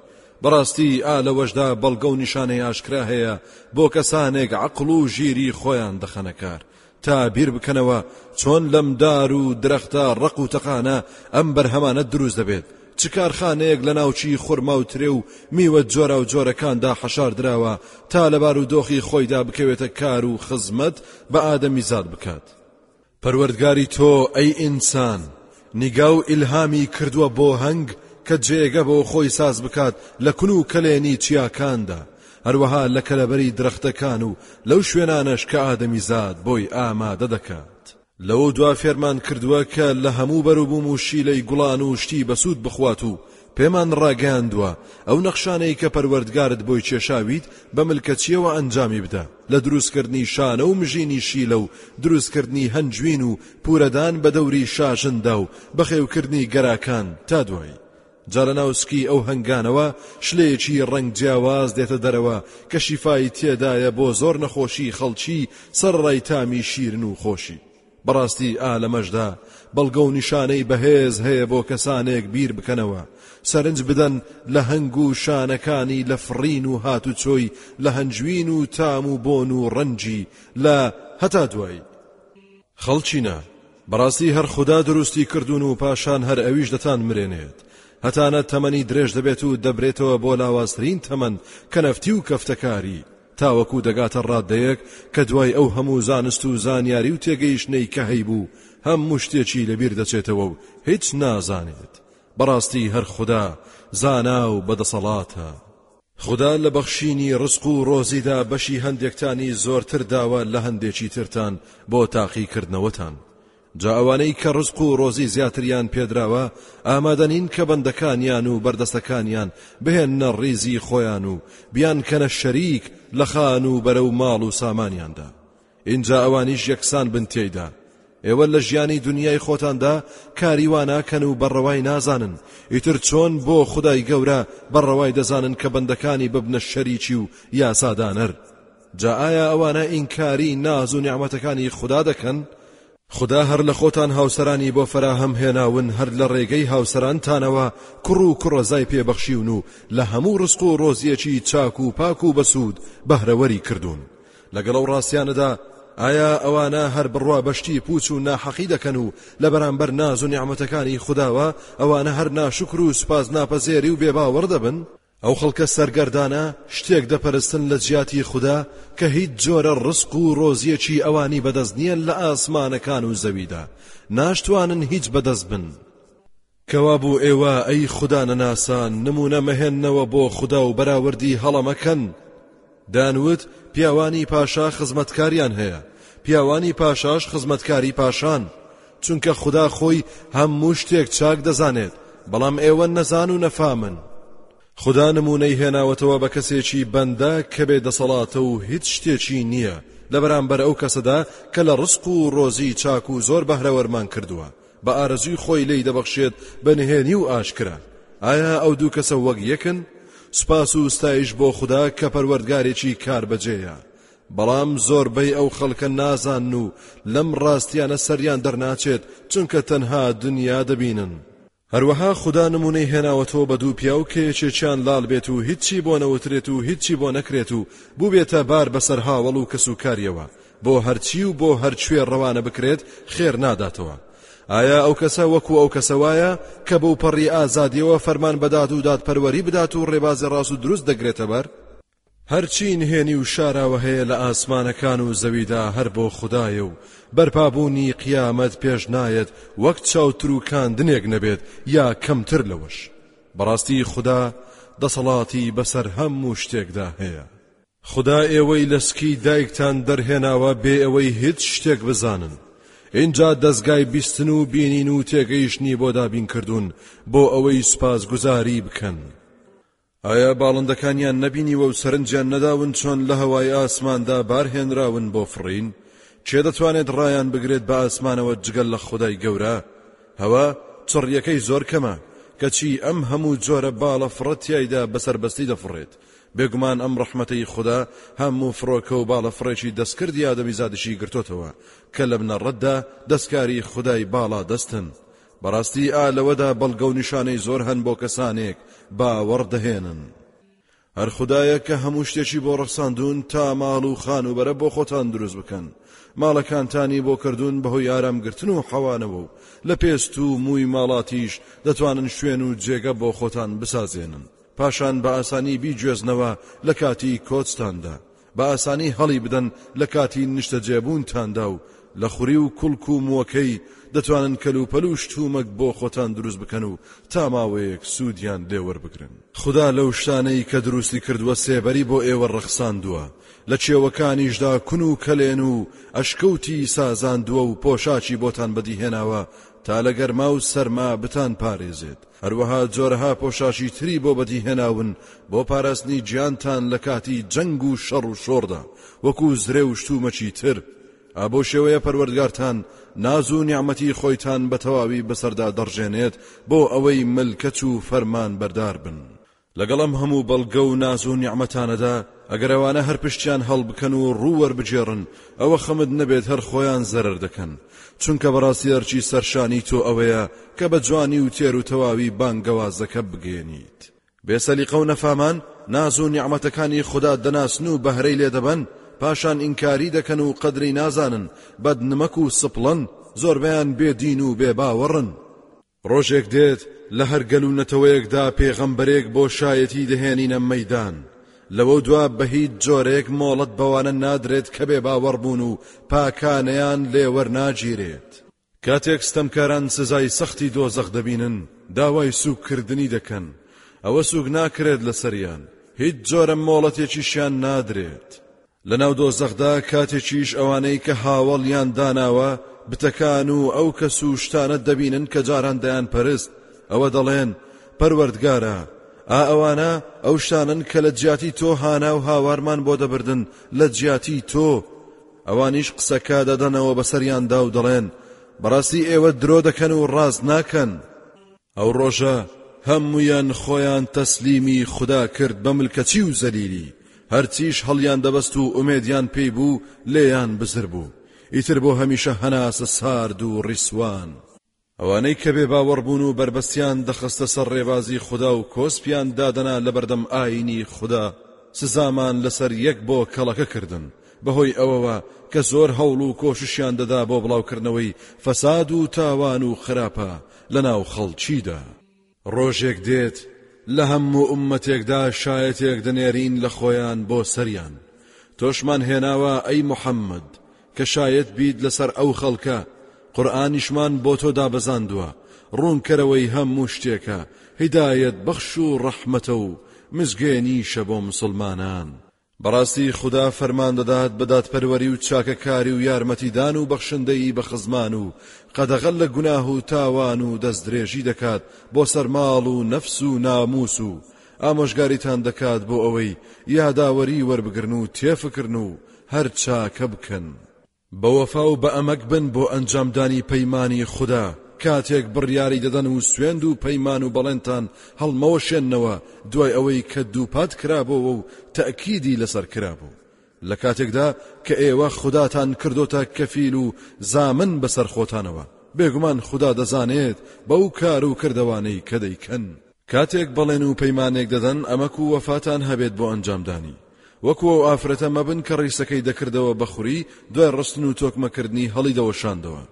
بەڕاستی ئا لەوەشدا بەڵگە و نیشانەی ئاشکرا هەیە بۆ کەسانێک عەقڵ و ژیری خۆیان دەخەنە کار تا بیر بکەنەوە چۆن لەم دار و درەختە ڕەق و تەقانە ئەم بەرهەمانە دروست دەبێت، چ کارخانەیەک لە ناوچی خورما و ترێ و میوە جۆراوجۆرەکاندا حەشار دراوە تا لە بارودۆخی خۆیدا بکەوێتە کار و خزمەت بە ئادەمیزاد بکات؟ پەروەردگاری تۆ ئەی ئینسان، نیگا و ئیلهامی کردووە بۆ هەنگ کە جێگە بۆ خۆی ساز بکات لە کون و کەلێنی چیاکاندا، هەروەها لە کەلەبەری درەختەکان و لەو شوێنانەش کە ئادەمیزاد بۆی ئامادە دەکات. لەوە دوا فێرمان کردووە کە لە هەموو بەروبووم و شیلەی گوڵان و شتی بەسوود بخوات و پێمان ڕاگەیاندووە ئەو نەخشانەی کە پەروەردگارت بۆی کێشاویت بە ملکەچییەوە ئەنجامی بدە لە دروستکردنی شانە و مژینی شیلە و دروستکردنی هەنجوین و پورەدان بە دەوری شاژندا و بەخێوکردنی گەراکان تا دوایی جا لە ناو سکی ئەو هەنگانەوە شلەیەکی ڕەنگ جیاواز دێتە دەرەوە کە شیفای تێدایە بۆ زۆر نەخۆشی خەڵکی سەرەڕای تامی شیرن و خۆشی بەڕاستی ئا لەمەشدا بەڵگە و نیشانەی بەهێز هەیە بۆ کەسانێک بیر بکەنەوە سەرنج بدەن لە هەنگ و شانەکانی لە فڕین و هاتوچۆی لە هەنجوین و تام و بۆن و ڕەنجی لە هەتا دوایی خەڵچینە، بەڕاستی هەر خودا دروستی کردوون و پاشان هەر ئەویش دەتان مرێنێت، هەتانە تەمەنی درێژ دەبێت و دەبرێتەوە بۆ لاوازترین تەمەن کە نەفتی و کەفتەکاری، تاوەکو دەگاتە ڕاددەیەک کە دوای ئەو هەموو زانست و زانیاری و تێگەیشتنەی کە هەیبوو هەموو شتێکی لەبیر دەچێتەوە و هیچ نازانێت، بەڕاستی هەر خودا زانا و بەدەسەڵاتە. خودا لە بەخشینی ڕزق و ڕۆزیدا بەشی هەندێکتانی زۆرتر داوە لە هەندێکی ترتان بۆ تاقیکردنەوەتان جا ئەوانەی کە ڕزق و ڕۆزی زیاتریان پێدراوە ئامادەنین کە بەندەکانیان و بەردەستەکانیان بهێنە ڕیزی خۆیان و بیان کەنە شەریک لە خان و بەرە و ماڵ و سامانیاندا ئینجا ئەوانیش یەکسان بن تێیدا ئێوە لە ژیانی دنیای خۆتاندا کاریواناکەن و بەڕەوای نازانن ئیتر چۆن بۆ خدای گەورە بەڕەوای دەزانن کە بەندەکانی ببنە شەریکی و یاسادانەر جا ئایا ئەوانە ئینکاری ناز و نیعمەتەکانی خدا دەکەن خودا هەر لە خۆتان هاوسەرانی بۆ فەراهەم هێناون هەر لە ڕێگەی هاوسەرانتانەوە کوڕ و کوڕەزای پێ بەخشیون و لە هەموو ڕزق و ڕۆزیەکی چاک و پاک و بەسوود بەهرەوەری کردوون لەگەڵ ئەو ڕاستیانەدا ئایا ئەوانە هەر بڕوا بە شتی پوچ و ناحەقی دەکەن و لە بەرامبەر ناز و نیعمەتەکانی خوداوە ئەوانە هەر ناشکر و سوپاس ناپەزێری و بێباوەڕ دەبن ئەو خەڵکە سەرگەردانە شتێک دەپەرستن لە جیاتی خودا کە هیچ جۆرە ڕزق و ڕۆزیەکی ئەوانی بەدەست نییە لە ئاسمانەکان و زەویدا ناشتوانن هیچ بەدەست بن کەوابوو ئێوە ئەی خودا نەناسان نمونە مەهێننەوە بۆ خودا و بەراوردی هەڵە مەکەن دانوت، پیاوانی پاشا خزمەتکاریان هەیە، پیاوانی پاشاش خزمەتکاری پاشان، چونکە خودا خۆی هەموو شتێک چاک دەزانێت، بەڵام ئێوە نەزان و نەفامن. خودا نموونەی هێناوەتەوە بە کەسێکی بەندە کە بێ دەسەڵاتە و هیچ شتێکی نییە لە بەرامبەر ئەو کەسەدا کە لە ڕزق و ڕۆزی چاک و زۆر بەهرەوەرمان کردووە، بە ئارەزووی خۆی لێی دەبەخشێت بە نهێنی و ئاشکرا، ئایا ئەو دوو کەسە وەک یەکن؟ سوپاس و ستایش بۆ خودا کە پەروەردگارێکی کاربەجێیە، بەڵام زۆربەی ئەو خەڵکە نازانن و لەم ڕاستیانە سەریان دەرناچێت چونکە تەنها دونیا دەبینن. هەروەها خودا نمونەی هێناوەتەوە بە دوو پیاو کە یەکێکیان لاڵ بێت و هیچی بۆ نەوترێت و هیچی بۆ نەکرێت و بوبێتە بار بەسەر هاوەڵ و کەسوکاریەوە، بۆ هەرچی و بۆ هەرکوێ ڕەوانە بکرێت خێر ناداتەوە ئایا ئەو کەسە وەکو ئەو کەسە وایە کە بەو پەڕی ئازادیەوە فەرمان بەدات و دادپەروەری بدات و ڕێبازی ڕاست و دروست دەگرێتە بەر هەرچی نهێنی و شاراوە هەیە لە ئاسمانەکان و زەویدا هەر بۆ خدایە و بەرپابوونی قیامەت پێش نایەت وەک چاوتر و کاندنێک نەبێت یا کەمتر لەوەش بەڕاستی خدا دەسەڵاتی بەسەر هەموو شتێکدا هەیە خودا ئێوەی لە سکی دایکتان دەرهێناوە بێ ئەوەی هیچ شتێک بزانن، ئینجا دەزگای بیستن و بینین و تێگەیشتنی بۆ دابین کردوون بۆ ئەوەی سوپاسگوزاری بکەن. ئایا باڵندەکانیان نەبینیوە و سەرنجیان نەداون چۆن لە هەوای ئاسماندا بارهێنراون بۆ فڕین؟ کێ دەتوانێت ڕایان بگرێت بە ئاسمانەوە جگە لە خودای گەورە؟ هەوا چڕیەکەی زۆر کەمە، کەچی ئەم هەموو جۆرە باڵە فڕە تیایدا بەسەربەستی دەفڕێت، بێگومان ئەم ڕەحمەتە ی خودا هەموو فڕۆکە و باڵەفڕێکی دەستکردی ئادەمیزادیشی گرتۆتەوە کە لە بنەڕەتدا دەستکاری خودای باڵا دەستن بەڕاستی ئا لەوەدا بەڵگە و نیشانەی زۆر هەن بۆ کەسانێک باوەڕ دەهێنن. هەر خودایە کە هەموو شتێکی بۆ ڕەخساندوون تا ماڵ و خانووبەرە بۆ خۆتان دروست بکەن ماڵەکانتانی بۆ کردوون بەهۆی ئارامگرتن و حەوانەوە و لە پێست و مووی ماڵاتیش دەتوانن شوێن و جێگە بۆ خۆتان بسازێنن پاشان بە ئاسانی بیگوێزنەوە لە کاتی کۆچتاندا، بە ئاسانی هەڵی بدەن لە کاتی نیشتەجێبوونتاندا و لە خوری و کوڵک و مووەکەی دەتوانن کەلوپەل و شتومەک بۆ خۆتان دروست بکەن و تا ماوەیەک سوودیان لێ وەربگرن. خودا لەو شتانەی کە دروستی کردووە سێبەری بۆ ئێوە ڕەخساندووە، لە کێوەکانیشدا کون و کەلێن و ئەشکەوتی سازاندووە و پۆشاکی بۆتان بەدیهێناوە تا لە گەرما و سەرما بتانپارێزێت، هەروەها جۆرەها پۆشاکی تری بۆ بەدیهێناون بۆ پاراستنی گیانتان لە کاتی جەنگ و شەڕ و شۆڕدا، وەکو زرێ و شتومەکی تر، ئا بەو شێوەیە پەروەردگارتان ناز و نیعمەتی خۆیتان بەتەواوی بەسەردا دەڕژێنێت بۆ ئەوەی ملکەچ و فەرمانبەردار بن. لەگەڵ ئەم هەموو بەڵگە و ناز و نیعمەتانەدا ئەگەر ئەوانە هەر پشتیان هەڵبکەن و ڕوو وەربگێڕن ئەوە خەمت نەبێت هەر خۆیان زەرەر دەکەن چونکە بەڕاستی ئەرکی سەرشانی تۆ ئەوەیە کە بە جوانی و تێر و تەواوی بانگەوازەکە بگەیەنیت بێ سەلیقە و نەفامان ناز و نیعمەتەکانی خدا دەناسن و بەهرەی لێ دەبەن پاشان ئینکاری دەکەن و قەدری نازانن بەدنمەک و سپڵن زۆربەیان بێدین و بێباوەڕن ڕۆژێک دێت لە هەر گەل و نەتەوەیەکدا پێغەمبەرێک بۆ شایەتی دەهێنینە مەیدان، لەوە دوا بە هیچ جۆرێک مۆڵەت بەوانە نادرێت کە بێ باوەڕ بوون و پاکانەیان لێ وەرناگیرێت. کاتێک ستەمکاران سزای سەختی دۆزەخ دەبینن داوای سووککردنی دەکەن، ئەوە سووک ناکرێت لەسەریان، هیچ جۆرە مۆڵەتێکیشیان نادرێت. لەناو دۆزەخدا کاتێکیش ئەوانەی کە هاوەڵیان داناوە بتەکان و ئەو کەس و شتانە دەبینن کە جاران دەیان پەرست ئەوە دەڵێن پەروەردگارە ئا ئەوانە ئەو شتانن کە لە جیاتی تۆ هانا و هاوارمان بۆ دەبردن لە جیاتی تۆ ئەوانیش قسەکە دەدەنەوە بەسەریاندا و دەڵێن بەڕاستی ئێوە درۆ دەکەن و ڕاست ناکەن ئەو ڕۆژە هەموویان خۆیان تەسلیمی خودا کرد بە ملکەچی و زەلیلی هەرچیش هەڵیان دەبەست و ئومێدیان پێی بوو لێیان بزر بوو ئیتر بۆ هەمیشە هەناسە سارد و ڕیسوان ئەوانەی کە بێ باوەڕ بوون و بەربەستیان دەخستە سەر ڕێبازی خودا و کۆسپیان دادەنا لە بەردەم ئاینی خودا سزامان لەسەر یەک بۆ کەڵەکە کردن بەهۆی ئەوەوە کە زۆر هەوڵ و کۆششیان دەدا بۆ بڵاوکردنەوەی فەساد و تاوان و خراپە لەناو خەڵکیدا. ڕۆژێک دێت لە هەموو ئوممەتێکدا شایەتێک دەنێرین لە خۆیان بۆ سەریان، تۆشمان هێناوە ئەی محەممەد کە شایەت بیت لەسەر ئەو خەڵکە، قورئانیشمان بۆ تۆ دابەزاندووە، ڕوونکەرەوەی هەموو شتێکە، هیدایەتبەخش و ڕەحمەتە و مزگێنیشە بۆ موسڵمانان. بەڕاستی خودا فەرمان دەدات بە دادپەروەری و چاکەکاری و یارمەتیدان و بەخشندەیی بە خزمان و قەدەغە لە گوناه و تاوان و دەستدرێژی دەکات بۆ سەر ماڵ و نەفس و ناموس و ئامۆژگاریتان دەکات بۆ ئەوەی یاداوەری وەربگرن و تێفکرن و هەر چاکە بکەن. بە وەفا و بە ئەمەک بن بۆ ئەنجامدانی پەیمانی خودا، کاتێک بڕیاری دەدەن و سوێند و پەیمان و بەڵێنتان هەڵمەوەشێننەوە دوای ئەوەی کە دووپات کرابۆوە و تەئکیدی لەسەر کرابوو، لە کاتێکدا کە ئێوە خوداتان کردۆتە کەفیل و زامن بەسەر خۆتانەوە، بێگومان خودا دەزانێت بەو کار و کردەوانەی کە دەیکەن. کاتێک بەڵێن و پەیمانێک دەدەن ئەمەکو وەفاتان هەبێت بۆ ئەنجامدانی وەکو ئەو ئافرەتە مەبن کە ڕیسەکەی دەکردەوە بە خوری دوای ڕستن و تۆکمەکردنی هەڵیدەوەشاندەوە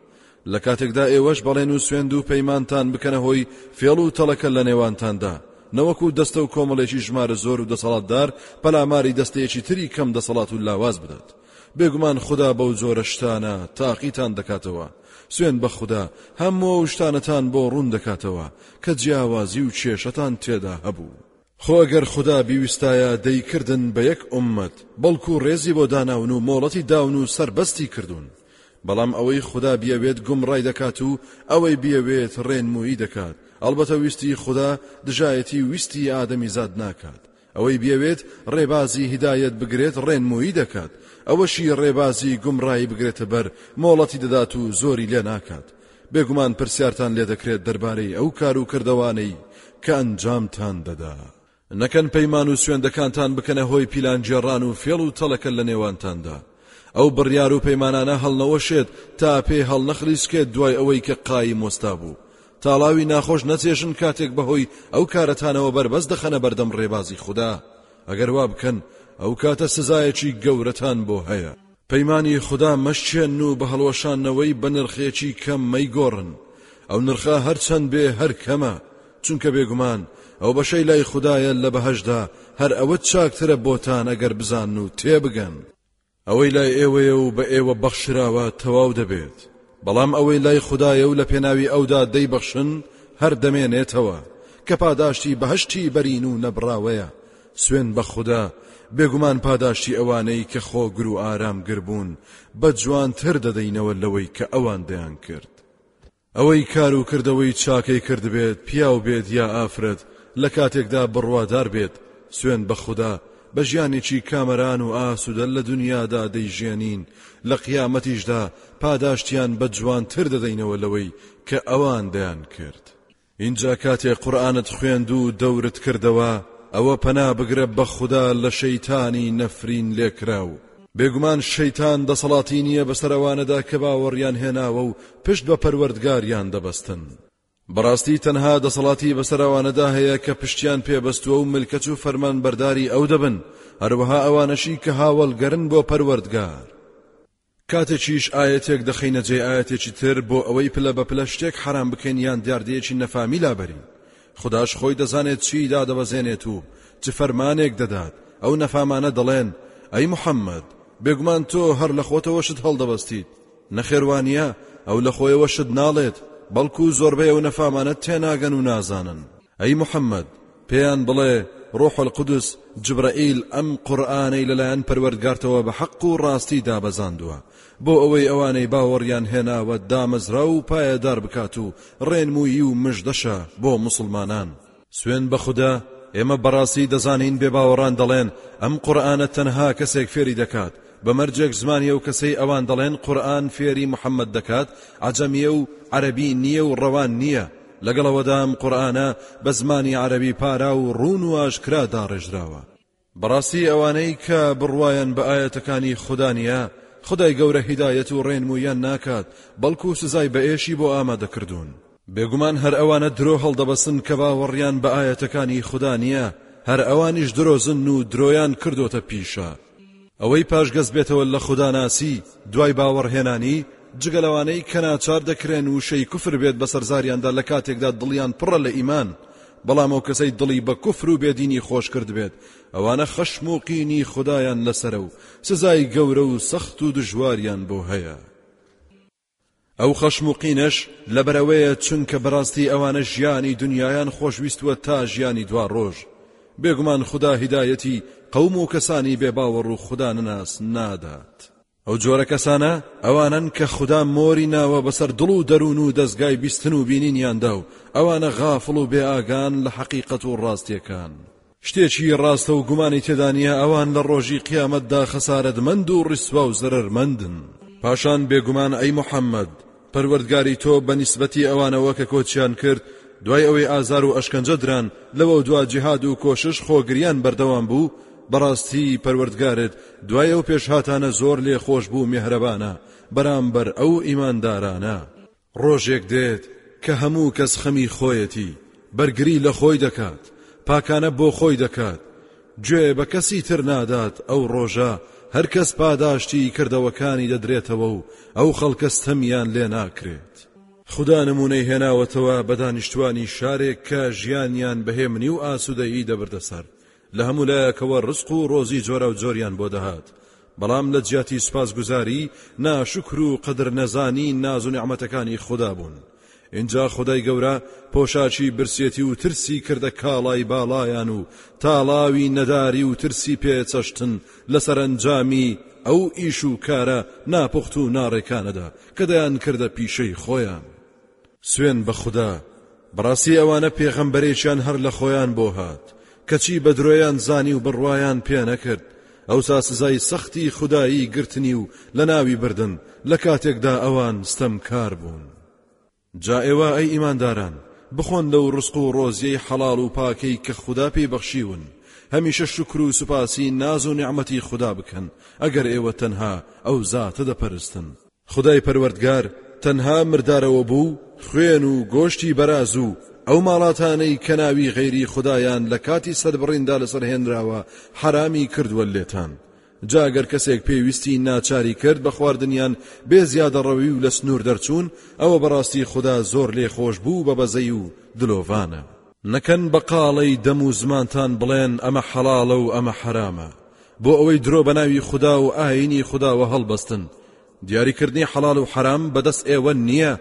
لە کاتێکدا ئێوەش بەڵێن و سوێند و پەیمانتان بکەنە هۆی فێڵ و تەڵەکە لە نێوانتاندا نەوەکو دەستە و کۆمەڵێکی ژمارە زۆر و دەسەڵاتدار پەلاماری دەستەیەکی تری کەم دەسەڵات و لاواز بدات بێگومان خدا بەو جۆرە شتانە تاقیتان دەکاتەوە سوێند بە خودا هەموو ئەو شتانەتان بۆ ڕوون دەکاتەوە کە جیاوازی و کێشەتان تێدا هەبوو. خۆ گەر خودا بیویستایە دەیکردن بە یەک ئوممەت، بەڵکو ڕێزی بۆ داناون و مۆڵەتی داون و سەربەستی کردوون. بەڵام ئەوەی خودا بیەوێت گومڕای دەکات و ئەوەی بیەوێت ڕێنموویی دەکات، ئەڵبەتە ویستی خودا دژایەتی ویستی ئادەمیزاد ناکات، ئەوەی بیەوێت ڕێبازی هیدایەت بگرێت ڕێنموویی دەکات، ئەوەشی ڕێبازی گومڕایی بگرێتە بەر مۆڵەتی دەدات و زۆری لێ ناکات، بێگومان پرسیارتان لێ دەکرێت دەربارەی ئەو کار و کردەوانەی کە ئەنجامتان دەدا. نەکەن پەیمان و سوێندەکانتان بکەنە هۆی پیلانگێڕان و فێڵ و تەڵەکە لە نێوانتاندا، ئەو بڕیار و پەیمانانە هەڵنەوەشێت تا پێ هەڵنەخلیسکێت دوای ئەوەی کە قایم وەستابوو، تاڵاوی ناخۆش نەچێژن کاتێک بەهۆی ئەو کارەتانەوە بەربەست دەخەنە بەردەم ڕێبازی خودا ئەگەر وا بکەن ئەو کاتە سزایەکی گەورەتان بۆ هەیە پەیمانی خودا مەشچێن و بە هەڵوەشانەوەی بە نرخێکی کەم مەیگۆڕن ئەو نرخە هەرچەند بێ هەر کەمە چونکە بێگومان ئەو بەشەی لای خدایە لە بەهشدا هەر ئەوە چاکترە بۆتان ئەگەر بزان و تێبگەن ئەوەی لای ئێوەیە و بە ئێوە بەخشراوە تەواو دەبێت، بەڵام ئەوەی لای خودایە و لە پێناوی ئەودا دەیبەخشن هەر دەمێنێتەوە، کە پاداشتی بەهەشتی بەرین و نەبڕاوەیە، سوێن بە خودا، بێگومان پاداشتی ئەوانەی کە خۆگر و ئارامگر بوون بە جوانتر دەدەینەوە لەوەی کە ئەوان دەیانکرد. ئەوەی کار و کردەوەی چاکەی کردبێت پیاو بێت یا ئافرەت لەکاتێکدا بڕوادار بێت سوێن بەخودا بە ژیانێکی کامەران و ئاسودە لە دونیادا دەیژێنین لە قیامەتیشدا پاداشتیان بە جوانتر دەدەینەوە لەوەی کە ئەوان دەیان کرد ئینجا کاتێ قورئانت خوێند و دەورت کردەوە ئەوە پەنا بگرە بەخودا لە شەیتانی نەفرین لێکراو. بێگومان شەیتان دەسەڵاتی نییە بەسەر ئەوانەدا کە باوەڕیان هێناوە و پشت بە پەروەردگاریان دەبەستن. بەڕاستی تەنها دەسەڵاتی بەسەر ئەوانەدا هەیە کە پشتیان پێبەستووە و ملکەچ و فەرمانبەرداری ئەو دەبن، هەروەها ئەوانەشی کە هاوەڵگەرن بۆ پەروەردگار. کاتێکیش ئایەتێک دەخەینە جێی ئایەتێکی تر بۆ ئەوەی پلە بە پلە شتێک حەرام بکەین یان دیاردەیەکی نەفامی لابەرین، خوداش خۆی دەزانێت چی دادەبەزێنێت و چ فەرمانێک دەدات، ئەو نەفامانە دەڵێن، ئەی محەممەد، بێگومان تۆ هەر لە خۆتەوە شت هەڵدەبەستیت، نەخێر وانییە، ئەو لە خۆیەوە شت ناڵێت، بەڵکو زۆربەی ئەو نەفامانە تێناگەن و نازانن. ئەی محەممەد، پێیان بڵێ، ڕۆح القودس، جبرائیل، ئەم قورئانەی لەلایەن پەروەردگارتەوە بە حەق و ڕاستی دابەزاندووە، بۆ ئەوەی ئەوانەی باوەڕیان هێناوە دامەزراو و پایەدار بکات و ڕێنموویی و مژدەشە بۆ موسڵمانان. سوێند بە خودا، ئێمە بەڕاستی دەزانین بێباوەڕان دەڵێن، ئەم قورئانە تەنها کەسێک فێری دەکات، بە مەرجێک زمانی ئەو کەسەی ئەوان دەڵێن قورئان فێری محەممەد دەکات عەجەمییە و عەرەبی نییە و ڕەوان نییە، لەگەڵ ئەوەدا ئەم قورئانە بە زمانی عەرەبی پاراو و ڕوون و ئاشکرا داڕێژراوە. بەڕاستی ئەوانەی کە بڕوایان بە ئایەتەکانی خودا نییە، خودای گەورە هیدایەت و ڕێنموویان ناکات، بەڵکو سزای بەئێشی بۆ ئامادەکردوون. بێگومان هەر ئەوانە درۆ هەڵدەبەستن کە باوەڕیان بە ئایەتەکانی خودا نییە، هەر ئەوانیش درۆزنن و درۆیان کردۆتە پیشە. ئەوەی پاشگەز بێتەوە لە خوداناسی دوای باوەڕهێنانی، جگە لەوانەی کە ناچار دەکرێن وشەی کوفر بێت بەسەر زاریاندا لە کاتێکدا دڵیان پڕە لە ئیمان، بەڵام ئەو کەسەی دڵی بە کوفر و بێدینی خۆش کردبێت ئەوانە خەشم و قینی خودایان لەسەرە و سزای گەورە و سەخت و دژواریان بۆ هەیە ئەو خەشم و قینەش لەبەرەوەیە چونکە بەڕاستی ئەوانە ژیانی دنیایان خۆشویستووە تا ژیانی دوا ڕۆژ بێگومان خدا هیدایەتی قەوم و کەسانی بێباوەڕ و خدا نەناس نادات ئەو جۆرە کەسانە ئەوانەن کە خودا مۆری ناوە بەسەر دڵ و دەروون و دەزگای بیستن و بینینیاندا و ئەوانە غافڵ و بێئاگان لە حەقیقەت و ڕاستیەکان. شتێکی ڕاستە و گومانی تێدانە ئەوان لە ڕۆژی قیامەتدا خەسارەتمەند و ڕیسوا و زەرەرمەندن پاشان بێگومان ئەی محەممەد پەروەردگاری تۆ بە نیسبەتی ئەوانەوە کە کۆچیان کرد دوای ئەوەی ئازار و ئەشکەنجە دران لەوە دوا جیهاد و کۆشش خۆگریان بەردەوام بوو بەڕاستی پەروەردگارت دوای ئەو پێشهاتانە زۆر لێ خۆش بوو مێهرەبانە بەرامبەر ئەو ئیماندارانە ڕۆژێک دێت کە هەموو کەس خەمی خۆیەتی بەرگری لە خۆی دەکات پاکانە بۆ خۆی دەکات گوێ بە کەسی تر نادات ئەو ڕۆژە هەر کەس پاداشتی کردەوەکانی دەدرێتەوە و ئەو خەڵکە ستەمیان لێ ناکرێت. خودا نموونەی هێناوەتەوە بە دانیشتوانی شارێک کە ژیانیان بە هێمنی و ئاسوودەیی دەبردە سەر، لە هەموو لایەکەوە ڕزق و ڕۆزی جۆراوجۆریان بۆ دەهات، بەڵام لە جیاتی سوپاسگوزاری، ناشوکر و قەدرنەزانی ناز و نیعمەتەکانی خودا بوون. ئینجا خودای گەورە پۆشاچی برسێتی و ترسی کردە کاڵای باڵایان و تاڵاوی نەداری و ترسی پێچەشتن لە سەرەنجامی ئەو ئیش و کارە ناپوخت و ناڕێکانەدا کە دەیان کردە پیشەی خۆیان سوێن بە خودا بەڕاستی ئەوانە پێغەمبەرێکیان هەر لە خۆیان بۆ هات کەچی بە درۆیان زانی و بڕوایان پێ نەکرد ئەوسا سزای سەختی خودایی گرتنی و لە ناوی بردن لە کاتێکدا ئەوان ستەمکار بوون. جا ئێوە ئەی ئیمانداران بخۆن لەو ڕزق و ڕۆزیەی حەڵاڵ و پاکەی کە خودا پێی بەخشیون، هەمیشە شوکر و سوپاسی ناز و نیعمەتی خودا بکەن، ئەگەر ئێوە تەنها ئەو زاتە دەپەرستن. خودای پەروەردگار تەنها مردارەوە بوو، خوێن و گۆشتی بەراز و ئەو ماڵاتانەی کە ناوی غەیری خودایان لە کاتی سەربڕیندا لەسەر هێنراوە حەرامی کردووە لێتان، جا گەر کەسێک پێویستی ناچاری کرد بە خواردنیان بێ زیادەڕەوی و لە سنوور دەرچوون، ئەوە بەڕاستی خودا زۆر لێخۆشبوو بە بەزەی و دلۆڤانە. نەکەن بە قاڵەی دەم و زمانتان بڵێن ئەمە حەڵاڵە و ئەمە حەرامە، بۆ ئەوەی درۆ بە ناوی خودا و ئایینی خوداوە هەڵبستن، دیاریکردنی حەڵاڵ و حەرام بە دەست ئێوە نییە،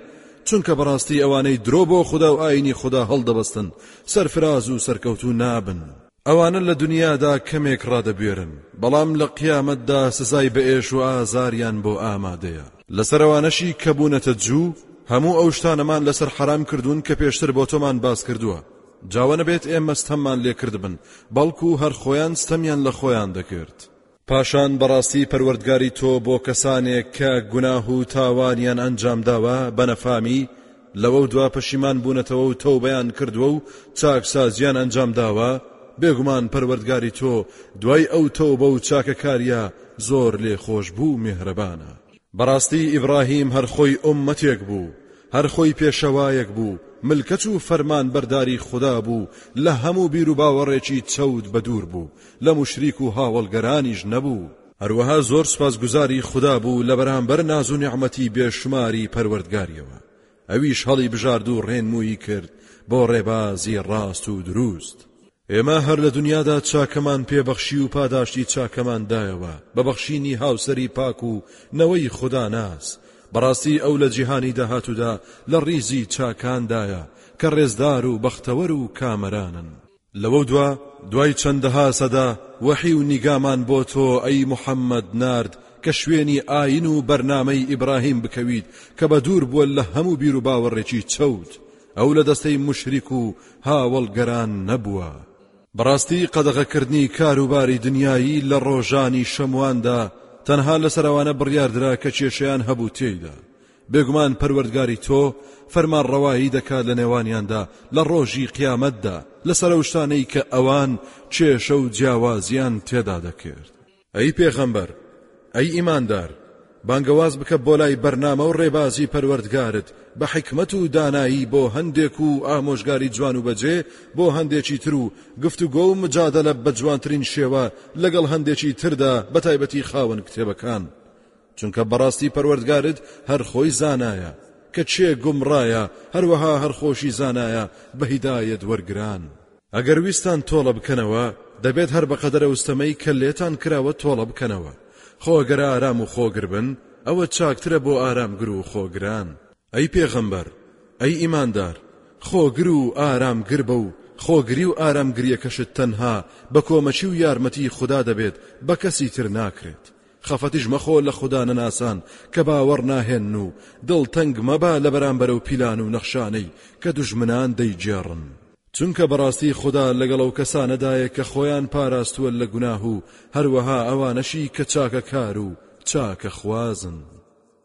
چونکە بەڕاستی ئەوانەی درۆ بۆ خودا و ئایینی خودا هەڵدەبستن سەرفراز و سەرکەوتوو نابن. ئەوانە لە دونیادا کەمێک ڕادەبوێرن، بەڵام لە قیامەتدا سزای بە ئێش و ئازاریان بۆ ئامادەیە. لەسەر ئەوانەشی کە بوونەتە جوو، هەموو ئەو شتانەمان لەسەر حەرام کردوون کە پێشتر بۆ تۆمان باس کردووە، جا وەنەبێت ئێمە ستەممان لێ کردبن، بەڵکو هەر خۆیان ستەمیان لە خۆیان دەکرد. پاشان بەڕاستی پەروەردگاری تۆ بۆ کەسانێک کە گوناه و تاوانیان ئەنجام داوە بە نەفامی لەوە و دوا پەشیمان بوونەتەوە و تەوبەیان کردووە و چاکسازیان ئەنجام داوە بێگومان پەروەردگاری تۆ دوای ئەو تەوبە و چاکەکاریە زۆر لێ خۆش بوو مێهرەبانە. بەڕاستی ئیبڕاهیم هەر خۆی ئۆممەتێک بوو، هەر خۆی پێشەوایەک بوو، ملکەچ و فەرمانبەرداری خودا بوو، لە هەموو بیروباوەڕێکی چەوت بەدوور بوو، لە موشریک و هاوەڵگەرانیش نەبوو، هەروەها زۆر سوپاسگوزاری خودا بوو لە بەرامبەر ناز و نیعمەتی بێ شوماری پەروەردگاریەوە، ئەویش هەڵیبژارد و ڕێنمووی کرد بۆ ڕێبازی ڕاست و درووست. ئێمە هەر لە دونیادا چاکەمان پێ بەخشی و پاداشتی چاکەمان دایەوە بە بەخشینی هاوسەری پاک و نەوەی خوداناس، بەڕاستی ئەو لە جیهانی داهاتوودا لە ڕیزی چاکاندایە کە ڕێزدار و بەختەوەر و کامەرانن. لەوە دوا دوای چەندەها سەدە وەحی و نیگامان بۆ تۆ ئەی محەممەد نارد کە شوێنی ئایین و بەرنامەی ئیبراهیم بکەویت کە بەدوور بووە لە هەموو بیروباوەڕێکی چەوت، ئەو لە دەستەی موشریک و هاوەڵگەران نەبووە. بەڕاستی قەدەغەکردنی کاروباری دنیایی لە ڕۆژانی شەمواندا تەنها لەسەر ئەوانە بڕیاردرا کە کێشەیان هەبوو تێیدا، بێگومان پەروەردگاری تۆ فەرمانڕەوایی دەکات لە نێوانیاندا لە ڕۆژی قیامەتدا لەسەر ئەو شتانەی کە ئەوان کێشە و جیاوازییان تێدا دەکرد. ئەی پێغەمبەر، ئەی ئیماندار، بانگەواز بکە بۆ لای بەرنامە و ڕێبازی پەروەردگارت بە حیکمەت و دانایی بۆ هەندێک و ئامۆژگاری جوان و بەجێ بۆ هەندێکی تر و گفتوگۆ و مجادەلە بە جوانترین شێوە لەگەڵ هەندێکی تردا بەتایبەتی خاوەن کتێبەکان چونکە بەڕاستی پەروەردگارت هەر خۆی زانایە کە کێ گومڕایە هەروەها هەر خۆشی زانایە بە هیدایەت وەرگران. ئەگەر ویستتان تۆڵە بکەنەوە دەبێت هەر بە قەدەر ئەو ستەمەی کە لێتان کراوە تۆڵە بکەنەوە، خۆ گەر ئارام و خۆگر بن ئەوە چاکترە بۆ ئارامگر و خۆگران. ئەی پێغەمبەر، ئەی ئیماندار، خۆگر و ئارامگر بە و خۆگری و ئارامگریەکەشت تەنها بە کۆمەکی و یارمەتی خودا دەبێت بە کەسی تر ناکرێت، خەفەتیش مەخۆ لە خودا نەناسان کە باوەڕ ناهێنن و دڵ تەنگ مەبە لە بەرامبەر ئەو پیلان و نەخشانەی کە دوژمنان دەیگێڕن، چونکە بەڕاستی خودا لەگەڵ ئەو کەسانەدایە کە خۆیان پاراستووە لە گوناه و هەروەها ئەوانەشی کە چاکەکار و چاکەخوازن.